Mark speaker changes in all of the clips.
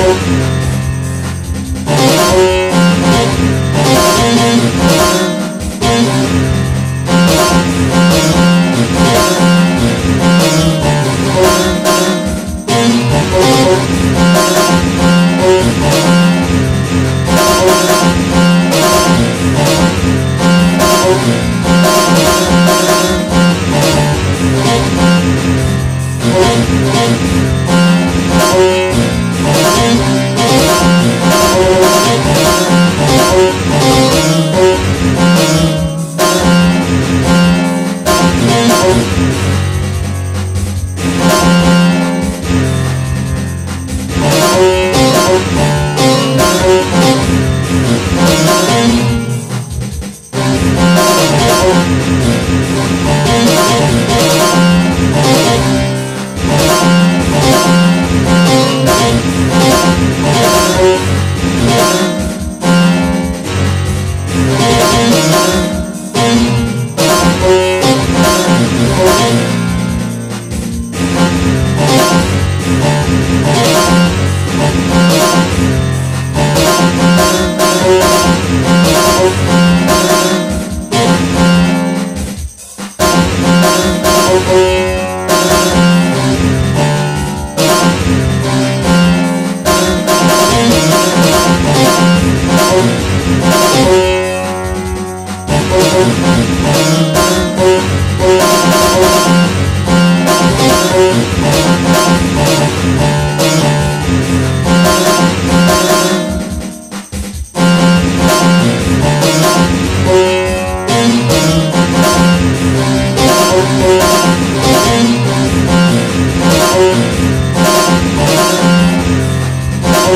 Speaker 1: Oh, Thank you. Thank you.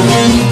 Speaker 1: Thank you.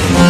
Speaker 1: of